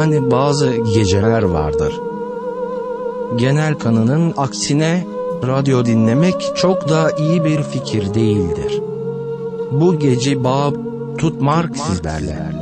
Hani bazı geceler vardır. Genel kanının aksine radyo dinlemek çok da iyi bir fikir değildir. Bu gece bağ tutmak sizlerle.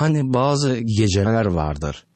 Hani bazı geceler vardır.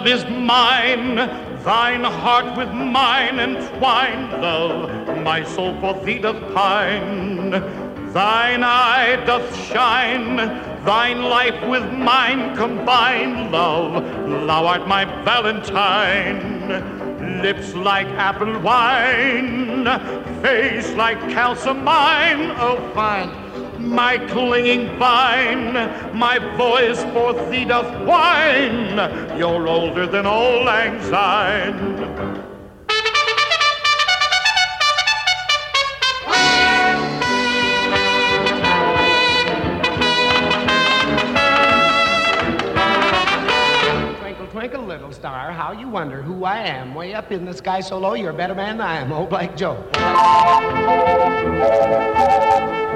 Love is mine, thine heart with mine entwined, love, my soul for thee doth pine. Thine eye doth shine, thine life with mine combine, love, thou art my valentine. Lips like apple wine, face like calcimine, oh fine my clinging vine, my voice for thee doth whine. You're older than auld lang syne. Twinkle, little star, how you wonder who I am. Way up in the sky so low, you're a better man than I am, old Black Joe.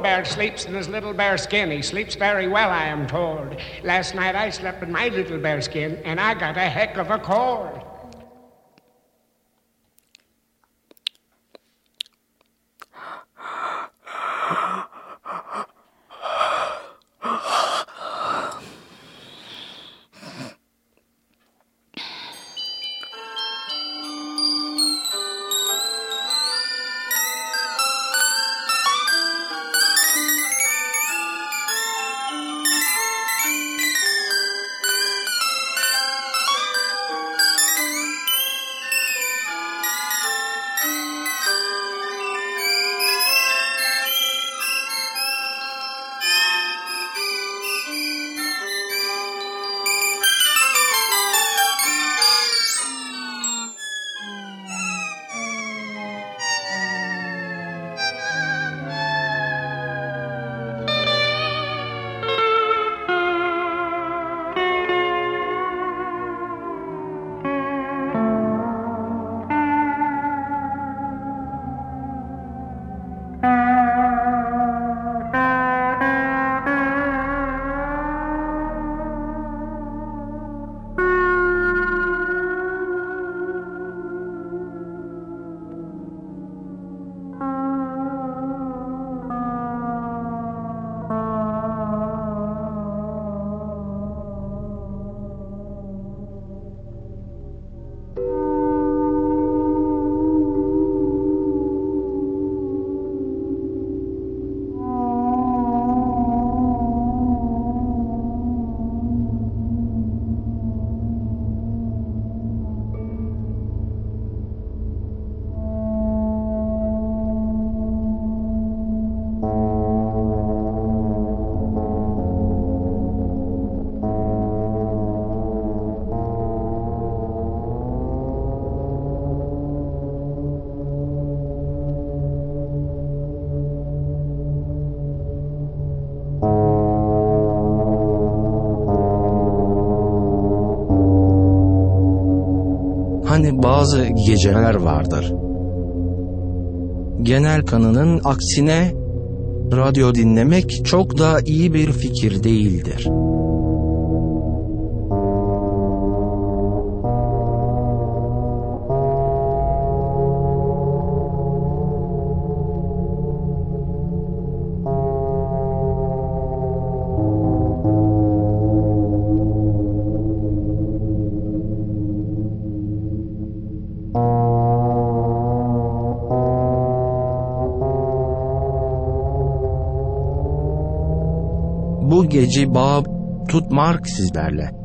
bear sleeps in his little bear skin. He sleeps very well, I am told. Last night I slept in my little bear skin, and I got a heck of a cold. Hani bazı geceler vardır. Genel kanının aksine radyo dinlemek çok da iyi bir fikir değildir. Gece Bob tutmark sizlerle.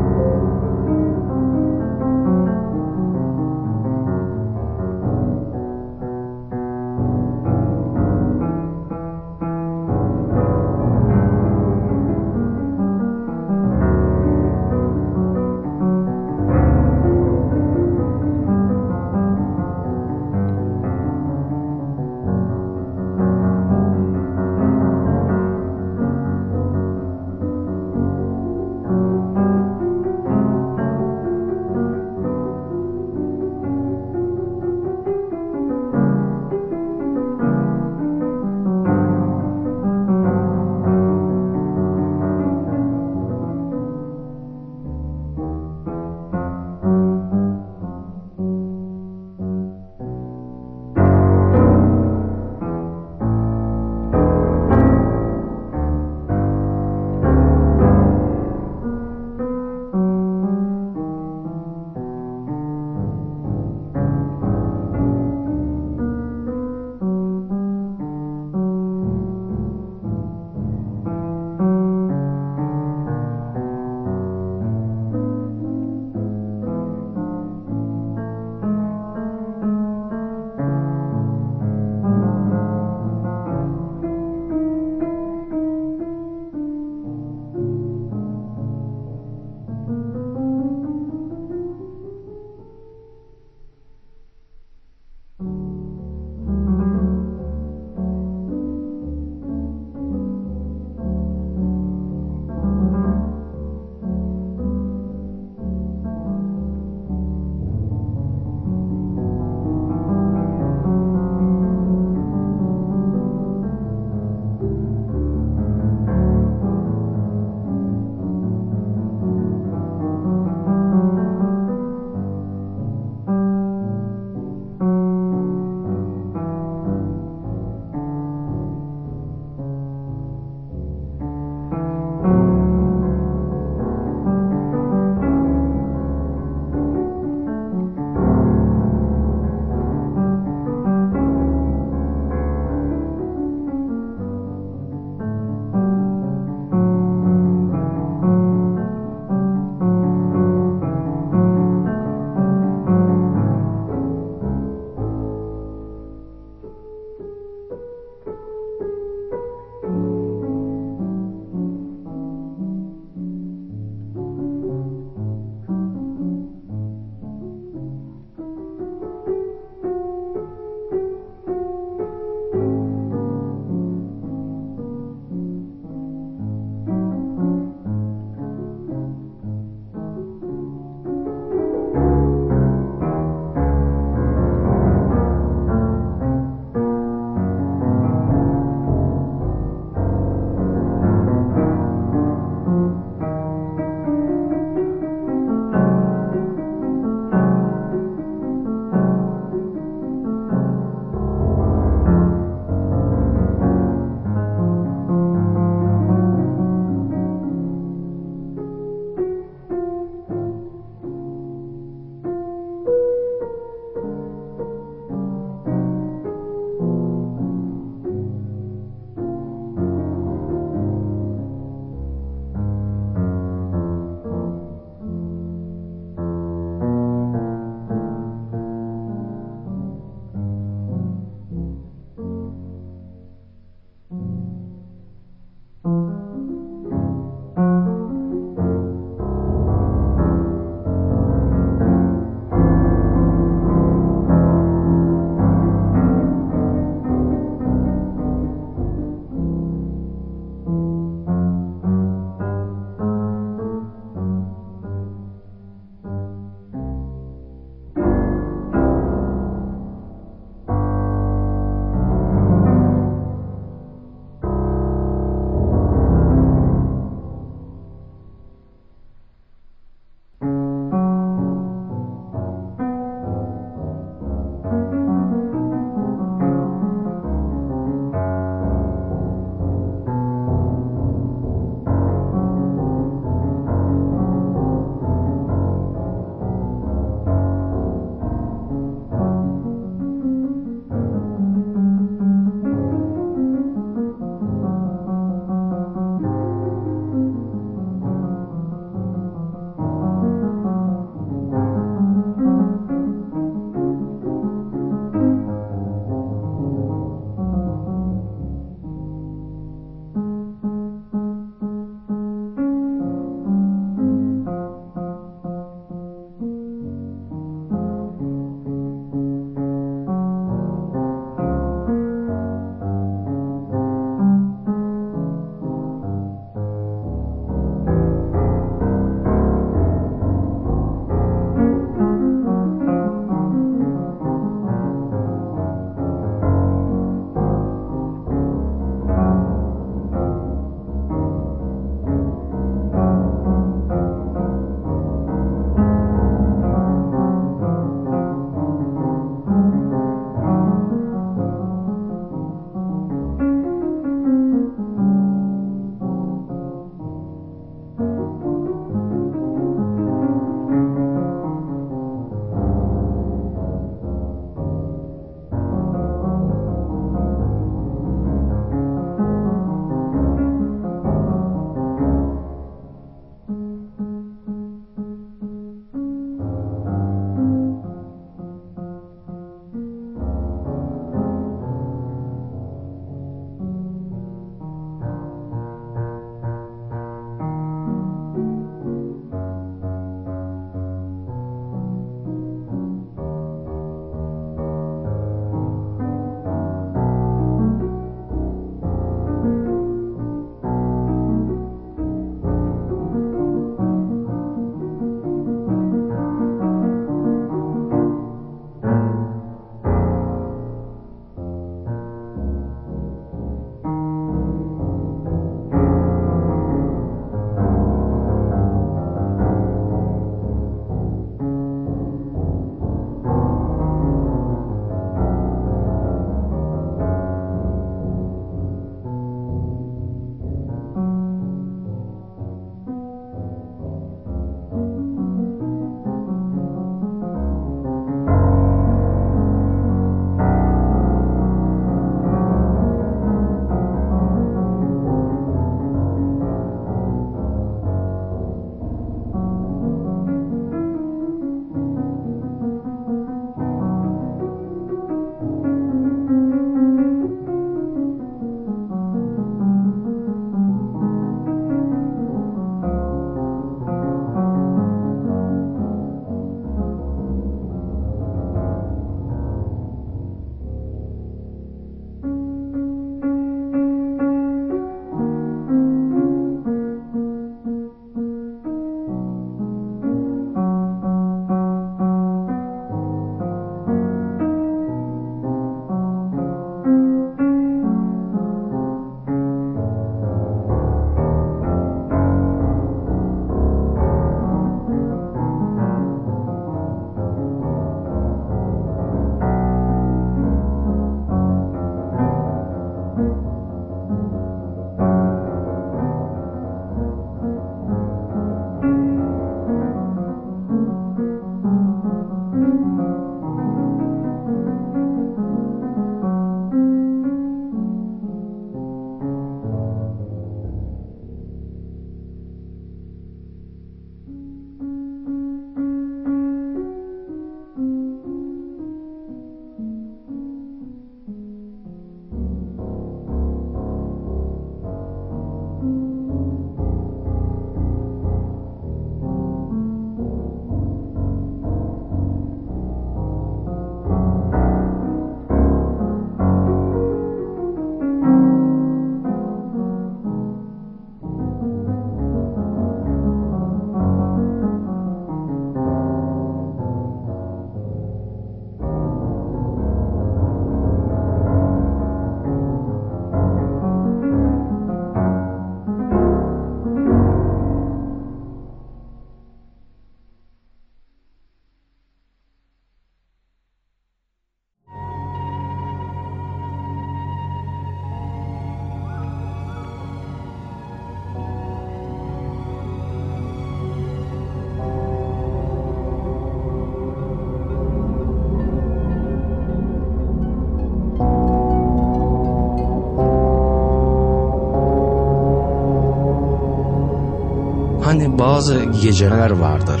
bazı geceler vardır.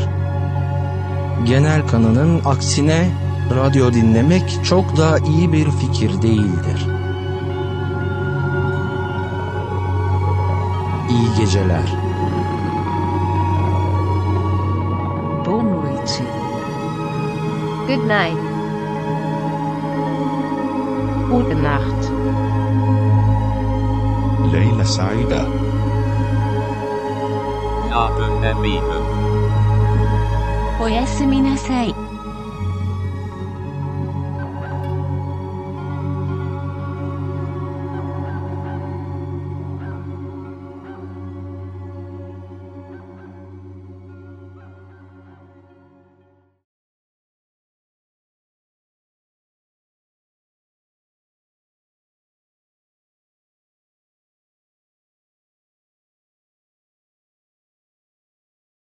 Genel kanının aksine radyo dinlemek çok da iyi bir fikir değildir. İyi geceler. Bonuici. Good night. Gute Nacht. Leyla Saida. おやすみなさい。